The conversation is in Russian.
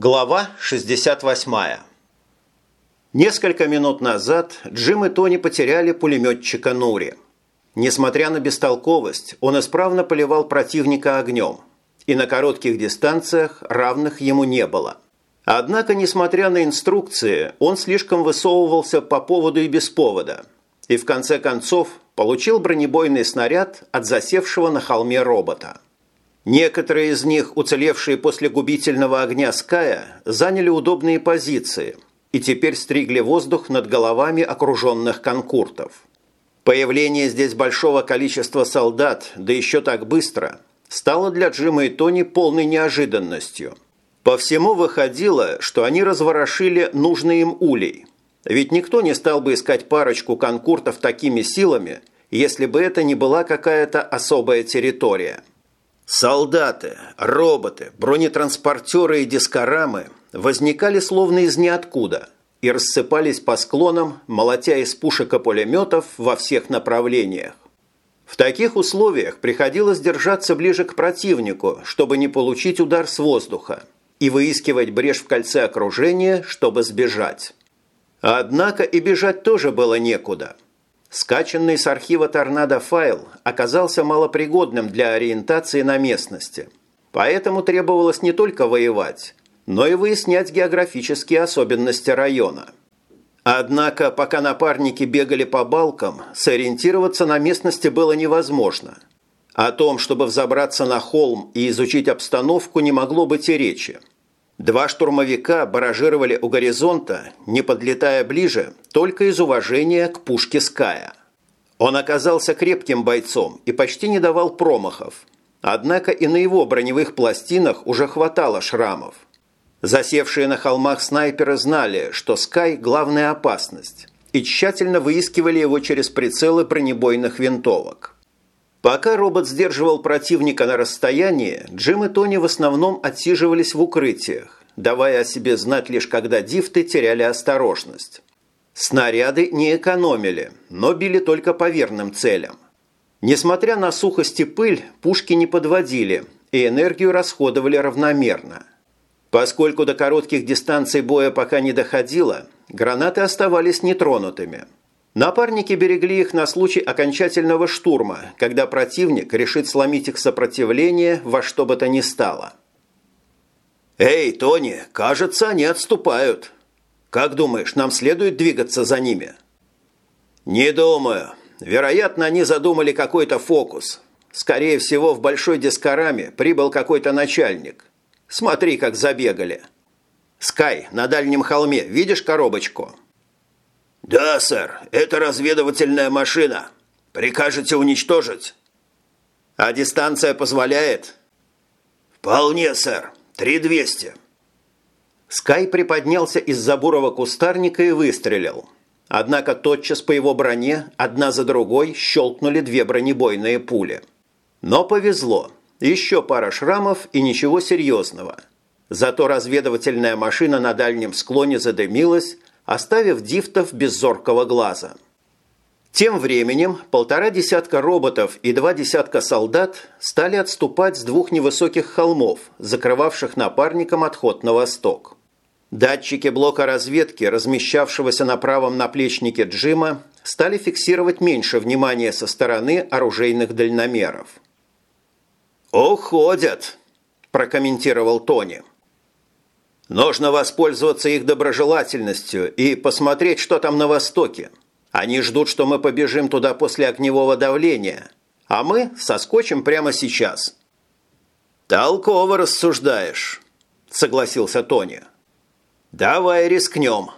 Глава 68. Несколько минут назад Джим и Тони потеряли пулеметчика Нури. Несмотря на бестолковость, он исправно поливал противника огнем, и на коротких дистанциях равных ему не было. Однако, несмотря на инструкции, он слишком высовывался по поводу и без повода, и в конце концов получил бронебойный снаряд от засевшего на холме робота. Некоторые из них, уцелевшие после губительного огня Ская, заняли удобные позиции и теперь стригли воздух над головами окруженных конкуртов. Появление здесь большого количества солдат, да еще так быстро, стало для Джима и Тони полной неожиданностью. По всему выходило, что они разворошили нужный им улей. Ведь никто не стал бы искать парочку конкуртов такими силами, если бы это не была какая-то особая территория. Солдаты, роботы, бронетранспортеры и дискорамы возникали словно из ниоткуда и рассыпались по склонам, молотя из пушек и пулеметов во всех направлениях. В таких условиях приходилось держаться ближе к противнику, чтобы не получить удар с воздуха, и выискивать брешь в кольце окружения, чтобы сбежать. Однако и бежать тоже было некуда. Скачанный с архива торнадо файл оказался малопригодным для ориентации на местности, поэтому требовалось не только воевать, но и выяснять географические особенности района. Однако, пока напарники бегали по балкам, сориентироваться на местности было невозможно. О том, чтобы взобраться на холм и изучить обстановку, не могло быть и речи. Два штурмовика баражировали у горизонта, не подлетая ближе, только из уважения к пушке Ская. Он оказался крепким бойцом и почти не давал промахов. Однако и на его броневых пластинах уже хватало шрамов. Засевшие на холмах снайперы знали, что Скай – главная опасность, и тщательно выискивали его через прицелы бронебойных винтовок. Пока робот сдерживал противника на расстоянии, Джим и Тони в основном отсиживались в укрытиях, давая о себе знать лишь когда дифты теряли осторожность. Снаряды не экономили, но били только по верным целям. Несмотря на сухость и пыль, пушки не подводили и энергию расходовали равномерно – Поскольку до коротких дистанций боя пока не доходило, гранаты оставались нетронутыми. Напарники берегли их на случай окончательного штурма, когда противник решит сломить их сопротивление во что бы то ни стало. «Эй, Тони, кажется, они отступают. Как думаешь, нам следует двигаться за ними?» «Не думаю. Вероятно, они задумали какой-то фокус. Скорее всего, в большой дискораме прибыл какой-то начальник. Смотри, как забегали. Скай, на дальнем холме, видишь коробочку? Да, сэр, это разведывательная машина. Прикажете уничтожить? А дистанция позволяет? Вполне, сэр. Три двести. Скай приподнялся из-за бурого кустарника и выстрелил. Однако тотчас по его броне одна за другой щелкнули две бронебойные пули. Но повезло. Еще пара шрамов и ничего серьезного. Зато разведывательная машина на дальнем склоне задымилась, оставив дифтов без зоркого глаза. Тем временем полтора десятка роботов и два десятка солдат стали отступать с двух невысоких холмов, закрывавших напарникам отход на восток. Датчики блока разведки, размещавшегося на правом наплечнике Джима, стали фиксировать меньше внимания со стороны оружейных дальномеров – «Уходят», – прокомментировал Тони. «Нужно воспользоваться их доброжелательностью и посмотреть, что там на Востоке. Они ждут, что мы побежим туда после огневого давления, а мы соскочим прямо сейчас». «Толково рассуждаешь», – согласился Тони. «Давай рискнем».